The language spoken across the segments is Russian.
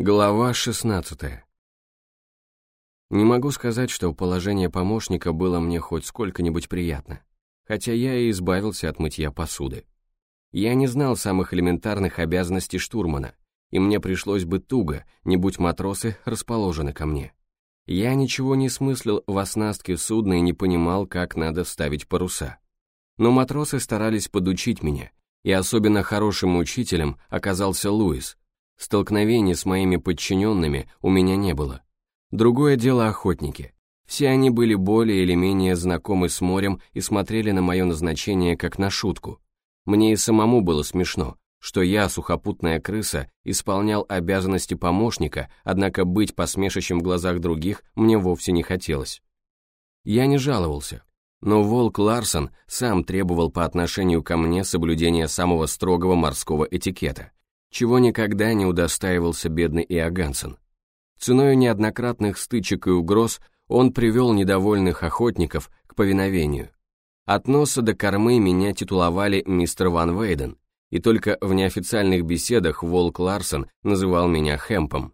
Глава 16 Не могу сказать, что положение помощника было мне хоть сколько-нибудь приятно, хотя я и избавился от мытья посуды. Я не знал самых элементарных обязанностей штурмана, и мне пришлось бы туго, не будь матросы расположены ко мне. Я ничего не смыслил в оснастке судна и не понимал, как надо ставить паруса. Но матросы старались подучить меня, и особенно хорошим учителем оказался Луис, Столкновений с моими подчиненными у меня не было. Другое дело охотники. Все они были более или менее знакомы с морем и смотрели на мое назначение как на шутку. Мне и самому было смешно, что я, сухопутная крыса, исполнял обязанности помощника, однако быть посмешищем в глазах других мне вовсе не хотелось. Я не жаловался, но Волк Ларсон сам требовал по отношению ко мне соблюдения самого строгого морского этикета, чего никогда не удостаивался бедный Иогансен. Ценой неоднократных стычек и угроз он привел недовольных охотников к повиновению. От носа до кормы меня титуловали мистер Ван Вейден, и только в неофициальных беседах Волк Ларсон называл меня Хэмпом.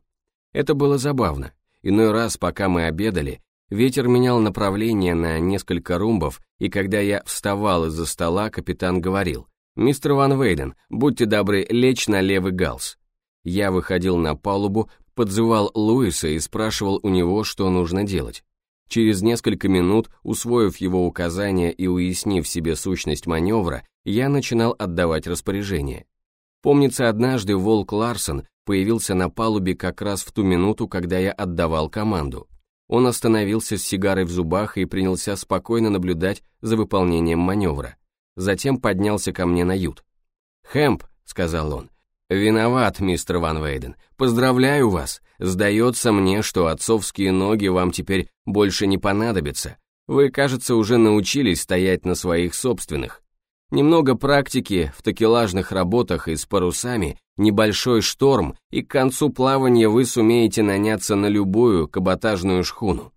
Это было забавно. Иной раз, пока мы обедали, ветер менял направление на несколько румбов, и когда я вставал из-за стола, капитан говорил, «Мистер Ван Вейден, будьте добры, лечь на левый галс». Я выходил на палубу, подзывал Луиса и спрашивал у него, что нужно делать. Через несколько минут, усвоив его указания и уяснив себе сущность маневра, я начинал отдавать распоряжения. Помнится, однажды Волк Ларсон появился на палубе как раз в ту минуту, когда я отдавал команду. Он остановился с сигарой в зубах и принялся спокойно наблюдать за выполнением маневра затем поднялся ко мне на ют. «Хэмп», — сказал он, — «виноват, мистер Ван Вейден, поздравляю вас, сдается мне, что отцовские ноги вам теперь больше не понадобятся, вы, кажется, уже научились стоять на своих собственных. Немного практики в такелажных работах и с парусами, небольшой шторм, и к концу плавания вы сумеете наняться на любую каботажную шхуну.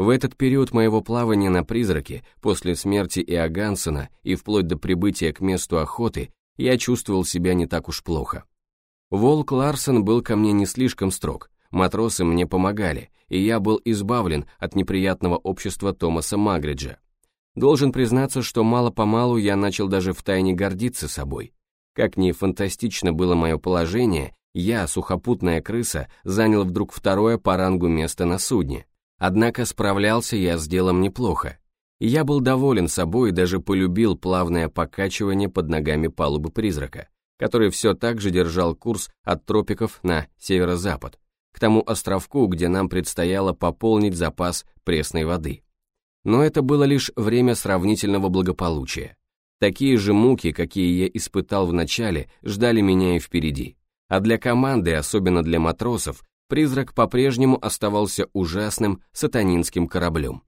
В этот период моего плавания на призраке, после смерти Иогансена и вплоть до прибытия к месту охоты, я чувствовал себя не так уж плохо. Волк Ларсон был ко мне не слишком строг, матросы мне помогали, и я был избавлен от неприятного общества Томаса Магриджа. Должен признаться, что мало-помалу я начал даже втайне гордиться собой. Как ни фантастично было мое положение, я, сухопутная крыса, занял вдруг второе по рангу место на судне. Однако справлялся я с делом неплохо. И я был доволен собой и даже полюбил плавное покачивание под ногами палубы призрака, который все так же держал курс от тропиков на северо-запад, к тому островку, где нам предстояло пополнить запас пресной воды. Но это было лишь время сравнительного благополучия. Такие же муки, какие я испытал в начале, ждали меня и впереди. А для команды, особенно для матросов, призрак по-прежнему оставался ужасным сатанинским кораблем.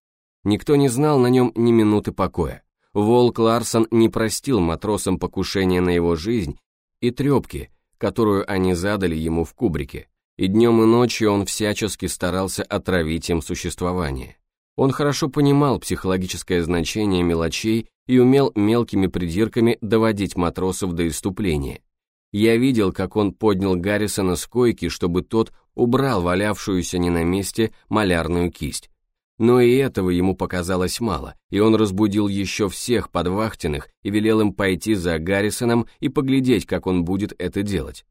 Никто не знал на нем ни минуты покоя. Волк Ларсон не простил матросам покушения на его жизнь и трепки, которую они задали ему в кубрике, и днем и ночью он всячески старался отравить им существование. Он хорошо понимал психологическое значение мелочей и умел мелкими придирками доводить матросов до иступления. Я видел, как он поднял Гаррисона с койки, чтобы тот убрал валявшуюся не на месте малярную кисть. Но и этого ему показалось мало, и он разбудил еще всех подвахтенных и велел им пойти за Гаррисоном и поглядеть, как он будет это делать.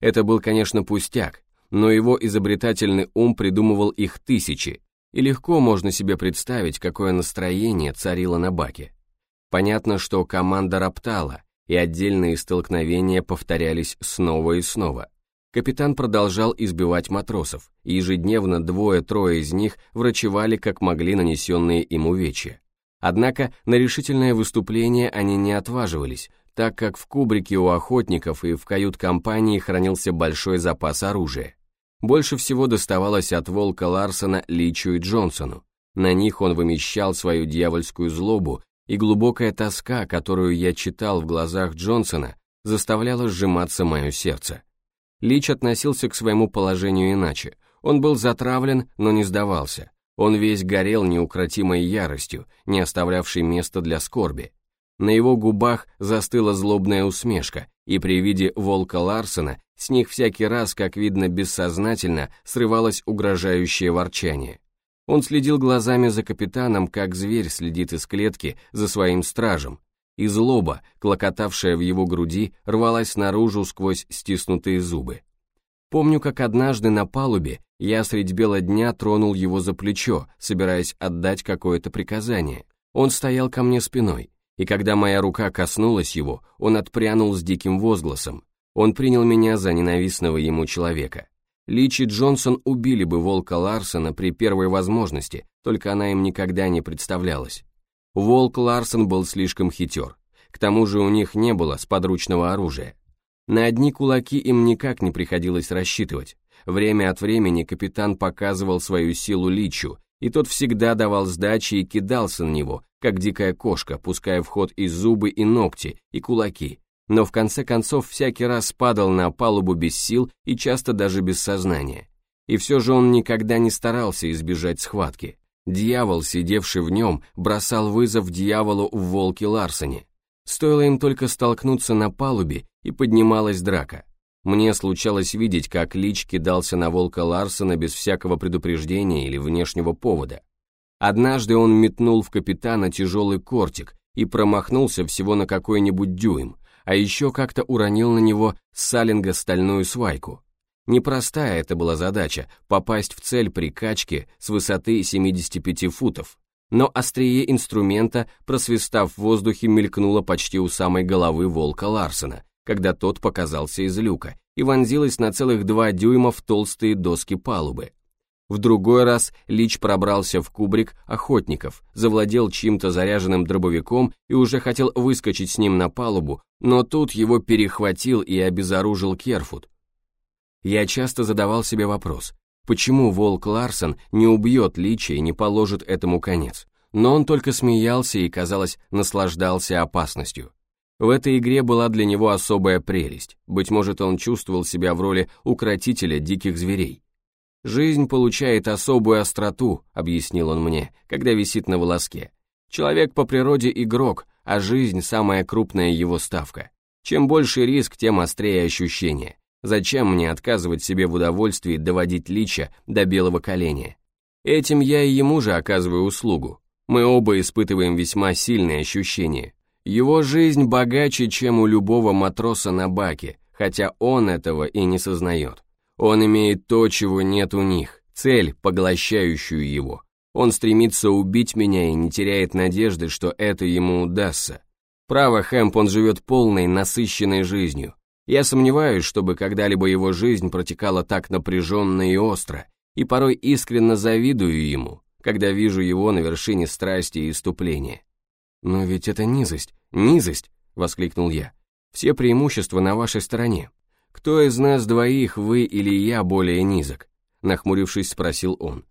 Это был, конечно, пустяк, но его изобретательный ум придумывал их тысячи, и легко можно себе представить, какое настроение царило на баке. Понятно, что команда роптала, и отдельные столкновения повторялись снова и снова. Капитан продолжал избивать матросов, и ежедневно двое-трое из них врачевали как могли нанесенные им увечья. Однако на решительное выступление они не отваживались, так как в кубрике у охотников и в кают-компании хранился большой запас оружия. Больше всего доставалось от волка Ларсона Личу и Джонсону. На них он вымещал свою дьявольскую злобу и глубокая тоска, которую я читал в глазах Джонсона, заставляла сжиматься мое сердце. Лич относился к своему положению иначе. Он был затравлен, но не сдавался. Он весь горел неукротимой яростью, не оставлявшей места для скорби. На его губах застыла злобная усмешка, и при виде волка Ларсена С них всякий раз, как видно бессознательно, срывалось угрожающее ворчание. Он следил глазами за капитаном, как зверь следит из клетки за своим стражем, и злоба, клокотавшая в его груди, рвалась наружу сквозь стиснутые зубы. Помню, как однажды на палубе я средь бела дня тронул его за плечо, собираясь отдать какое-то приказание. Он стоял ко мне спиной, и когда моя рука коснулась его, он отпрянул с диким возгласом. Он принял меня за ненавистного ему человека. Лич и Джонсон убили бы волка Ларсона при первой возможности, только она им никогда не представлялась. Волк Ларсон был слишком хитер. К тому же у них не было сподручного оружия. На одни кулаки им никак не приходилось рассчитывать. Время от времени капитан показывал свою силу Личу, и тот всегда давал сдачи и кидался на него, как дикая кошка, пуская в ход и зубы, и ногти, и кулаки. Но в конце концов всякий раз падал на палубу без сил и часто даже без сознания. И все же он никогда не старался избежать схватки. Дьявол, сидевший в нем, бросал вызов дьяволу в волке Ларсоне. Стоило им только столкнуться на палубе, и поднималась драка. Мне случалось видеть, как Лич кидался на волка Ларсона без всякого предупреждения или внешнего повода. Однажды он метнул в капитана тяжелый кортик и промахнулся всего на какой-нибудь дюйм, а еще как-то уронил на него салинга стальную свайку. Непростая это была задача – попасть в цель при качке с высоты 75 футов. Но острие инструмента, просвистав в воздухе, мелькнуло почти у самой головы волка Ларсена, когда тот показался из люка, и вонзилось на целых два дюйма в толстые доски палубы. В другой раз Лич пробрался в кубрик охотников, завладел чьим-то заряженным дробовиком и уже хотел выскочить с ним на палубу, но тут его перехватил и обезоружил Керфут, я часто задавал себе вопрос, почему Волк Ларсон не убьет Лича и не положит этому конец, но он только смеялся и, казалось, наслаждался опасностью. В этой игре была для него особая прелесть, быть может, он чувствовал себя в роли укротителя диких зверей. «Жизнь получает особую остроту», — объяснил он мне, когда висит на волоске. «Человек по природе игрок, а жизнь — самая крупная его ставка. Чем больше риск, тем острее ощущения. Зачем мне отказывать себе в удовольствии доводить лича до белого коленя? Этим я и ему же оказываю услугу. Мы оба испытываем весьма сильные ощущения. Его жизнь богаче, чем у любого матроса на баке, хотя он этого и не сознает. Он имеет то, чего нет у них, цель, поглощающую его. Он стремится убить меня и не теряет надежды, что это ему удастся. Право, Хэмп, он живет полной, насыщенной жизнью. Я сомневаюсь, чтобы когда-либо его жизнь протекала так напряженно и остро, и порой искренне завидую ему, когда вижу его на вершине страсти и иступления. «Но ведь это низость, низость!» — воскликнул я. «Все преимущества на вашей стороне. Кто из нас двоих, вы или я, более низок?» Нахмурившись, спросил он.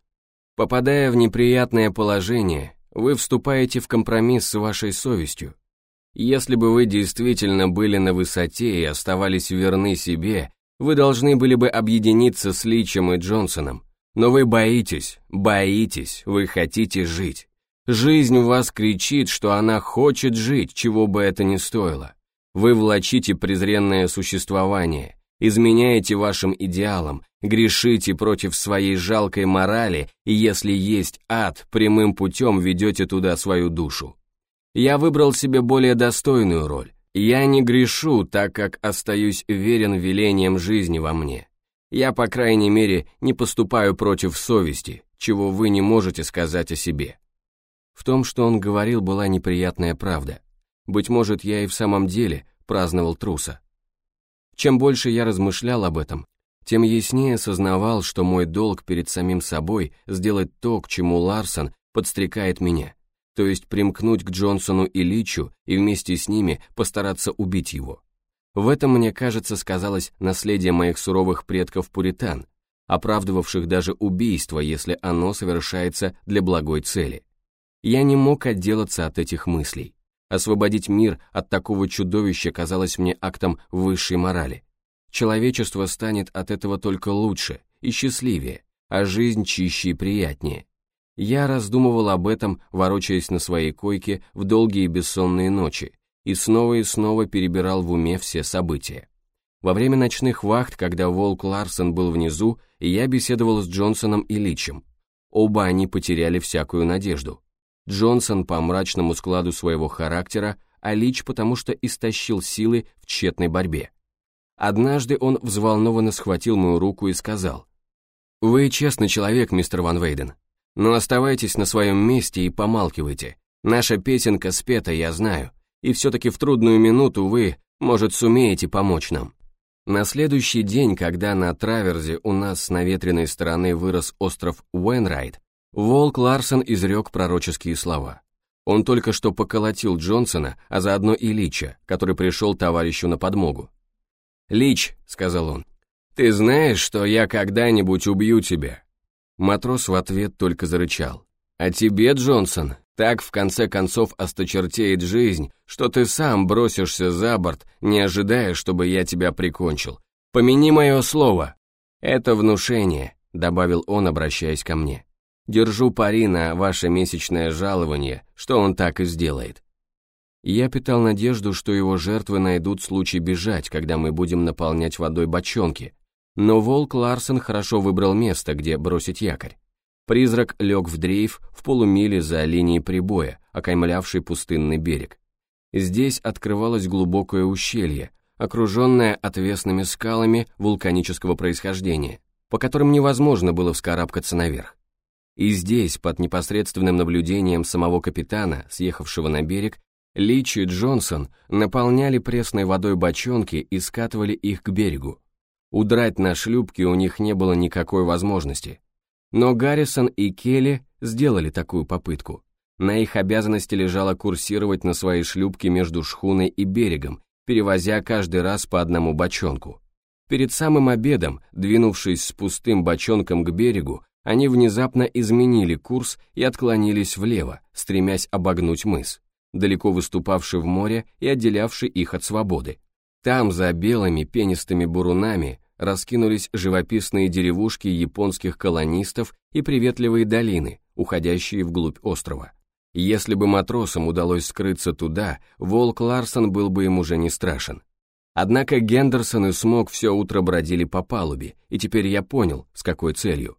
«Попадая в неприятное положение, вы вступаете в компромисс с вашей совестью, если бы вы действительно были на высоте и оставались верны себе, вы должны были бы объединиться с Личем и Джонсоном. Но вы боитесь, боитесь, вы хотите жить. Жизнь в вас кричит, что она хочет жить, чего бы это ни стоило. Вы влачите презренное существование, изменяете вашим идеалам, грешите против своей жалкой морали и если есть ад, прямым путем ведете туда свою душу. Я выбрал себе более достойную роль. Я не грешу, так как остаюсь верен велениям жизни во мне. Я, по крайней мере, не поступаю против совести, чего вы не можете сказать о себе. В том, что он говорил, была неприятная правда. Быть может, я и в самом деле праздновал труса. Чем больше я размышлял об этом, тем яснее сознавал, что мой долг перед самим собой сделать то, к чему Ларсон подстрекает меня то есть примкнуть к Джонсону и Личу и вместе с ними постараться убить его. В этом, мне кажется, сказалось наследие моих суровых предков-пуритан, оправдывавших даже убийство, если оно совершается для благой цели. Я не мог отделаться от этих мыслей. Освободить мир от такого чудовища казалось мне актом высшей морали. Человечество станет от этого только лучше и счастливее, а жизнь чище и приятнее. Я раздумывал об этом, ворочаясь на своей койке в долгие бессонные ночи, и снова и снова перебирал в уме все события. Во время ночных вахт, когда Волк Ларсон был внизу, я беседовал с Джонсоном и Личем. Оба они потеряли всякую надежду. Джонсон по мрачному складу своего характера, а Лич потому что истощил силы в тщетной борьбе. Однажды он взволнованно схватил мою руку и сказал, «Вы честный человек, мистер Ван Вейден, но оставайтесь на своем месте и помалкивайте. Наша песенка спета, я знаю, и все-таки в трудную минуту вы, может, сумеете помочь нам». На следующий день, когда на траверзе у нас с наветренной стороны вырос остров Уэнрайт, Волк Ларсон изрек пророческие слова. Он только что поколотил Джонсона, а заодно и Лича, который пришел товарищу на подмогу. «Лич», — сказал он, — «ты знаешь, что я когда-нибудь убью тебя?» Матрос в ответ только зарычал. «А тебе, Джонсон, так в конце концов осточертеет жизнь, что ты сам бросишься за борт, не ожидая, чтобы я тебя прикончил. Помяни мое слово. Это внушение, добавил он, обращаясь ко мне. Держу пари на ваше месячное жалование, что он так и сделает. Я питал надежду, что его жертвы найдут случай бежать, когда мы будем наполнять водой бочонки, но волк Ларсон хорошо выбрал место, где бросить якорь. Призрак лег в дрейф в полумиле за линией прибоя, окаймлявшей пустынный берег. Здесь открывалось глубокое ущелье, окруженное отвесными скалами вулканического происхождения, по которым невозможно было вскарабкаться наверх. И здесь, под непосредственным наблюдением самого капитана, съехавшего на берег, Лич и Джонсон наполняли пресной водой бочонки и скатывали их к берегу. Удрать на шлюпке у них не было никакой возможности, но Гаррисон и Келли сделали такую попытку. На их обязанности лежало курсировать на своей шлюпке между шхуной и берегом, перевозя каждый раз по одному бочонку. Перед самым обедом, двинувшись с пустым бочонком к берегу, они внезапно изменили курс и отклонились влево, стремясь обогнуть мыс, далеко выступавший в море и отделявший их от свободы. Там, за белыми пенистыми бурунами, раскинулись живописные деревушки японских колонистов и приветливые долины, уходящие вглубь острова. Если бы матросам удалось скрыться туда, волк Ларсон был бы им уже не страшен. Однако Гендерсон и Смок все утро бродили по палубе, и теперь я понял, с какой целью.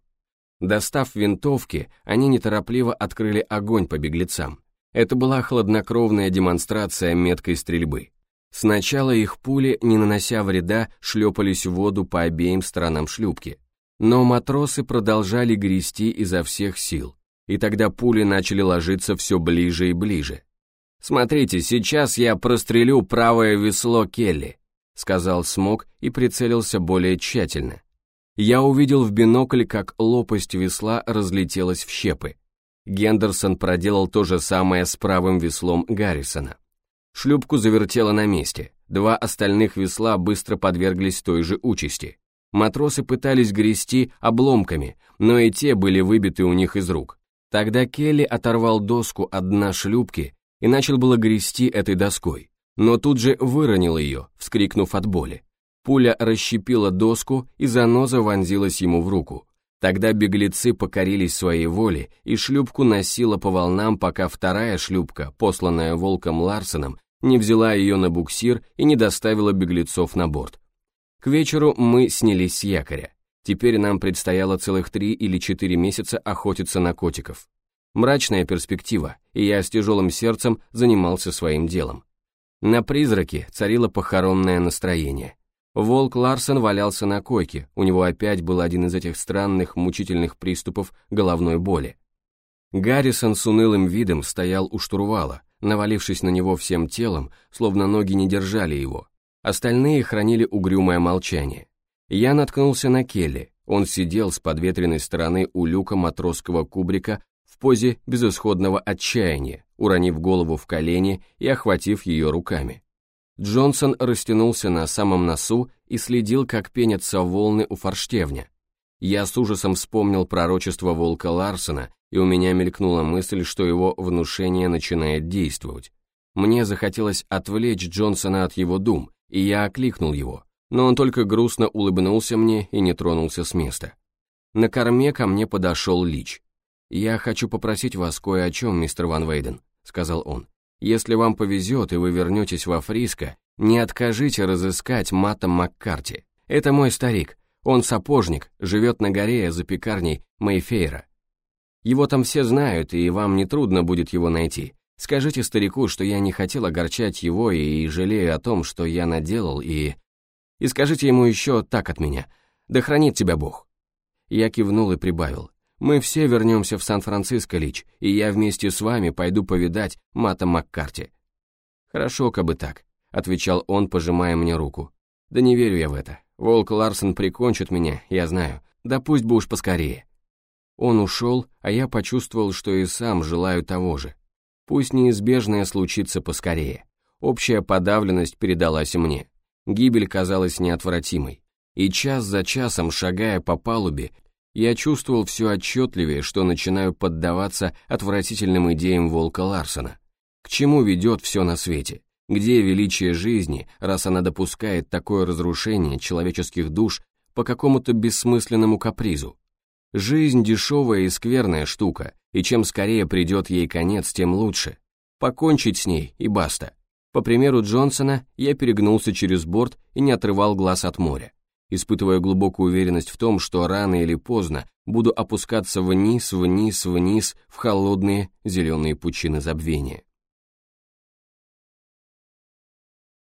Достав винтовки, они неторопливо открыли огонь по беглецам. Это была хладнокровная демонстрация меткой стрельбы. Сначала их пули, не нанося вреда, шлепались в воду по обеим сторонам шлюпки. Но матросы продолжали грести изо всех сил, и тогда пули начали ложиться все ближе и ближе. «Смотрите, сейчас я прострелю правое весло Келли», сказал Смок и прицелился более тщательно. Я увидел в бинокль, как лопасть весла разлетелась в щепы. Гендерсон проделал то же самое с правым веслом Гаррисона. Шлюпку завертело на месте. Два остальных весла быстро подверглись той же участи. Матросы пытались грести обломками, но и те были выбиты у них из рук. Тогда Келли оторвал доску от дна шлюпки и начал было грести этой доской, но тут же выронил ее, вскрикнув от боли. Пуля расщепила доску, и заноза вонзилась ему в руку. Тогда беглецы покорились своей воле, и шлюпку носила по волнам, пока вторая шлюпка, посланная волком Ларсеном, не взяла ее на буксир и не доставила беглецов на борт. К вечеру мы снялись с якоря. Теперь нам предстояло целых три или четыре месяца охотиться на котиков. Мрачная перспектива, и я с тяжелым сердцем занимался своим делом. На призраке царило похоронное настроение. Волк Ларсон валялся на койке, у него опять был один из этих странных мучительных приступов головной боли. Гаррисон с унылым видом стоял у штурвала, навалившись на него всем телом, словно ноги не держали его. Остальные хранили угрюмое молчание. Я наткнулся на Келли, он сидел с подветренной стороны у люка матросского кубрика в позе безысходного отчаяния, уронив голову в колени и охватив ее руками. Джонсон растянулся на самом носу и следил, как пенятся волны у форштевня. Я с ужасом вспомнил пророчество волка Ларсона и у меня мелькнула мысль, что его внушение начинает действовать. Мне захотелось отвлечь Джонсона от его дум, и я окликнул его, но он только грустно улыбнулся мне и не тронулся с места. На корме ко мне подошел Лич. «Я хочу попросить вас кое о чем, мистер Ван Вейден», — сказал он. Если вам повезет и вы вернетесь во Фриско, не откажите разыскать Мата Маккарти. Это мой старик, он сапожник, живет на горе за пекарней Мейфейра. Его там все знают, и вам не трудно будет его найти. Скажите старику, что я не хотел огорчать его и жалею о том, что я наделал, и... И скажите ему еще так от меня. Да хранит тебя Бог. Я кивнул и прибавил. Мы все вернемся в Сан-Франциско, Лич, и я вместе с вами пойду повидать Мата Маккарти. Хорошо, как бы так, отвечал он, пожимая мне руку. Да не верю я в это. Волк Ларсон прикончит меня, я знаю. Да пусть бы уж поскорее. Он ушел, а я почувствовал, что и сам желаю того же. Пусть неизбежное случится поскорее. Общая подавленность передалась мне. Гибель казалась неотвратимой. И час за часом, шагая по палубе, я чувствовал все отчетливее, что начинаю поддаваться отвратительным идеям Волка Ларсона. К чему ведет все на свете? Где величие жизни, раз она допускает такое разрушение человеческих душ по какому-то бессмысленному капризу? Жизнь дешевая и скверная штука, и чем скорее придет ей конец, тем лучше. Покончить с ней и баста. По примеру Джонсона, я перегнулся через борт и не отрывал глаз от моря, испытывая глубокую уверенность в том, что рано или поздно буду опускаться вниз, вниз, вниз в холодные зеленые пучины забвения.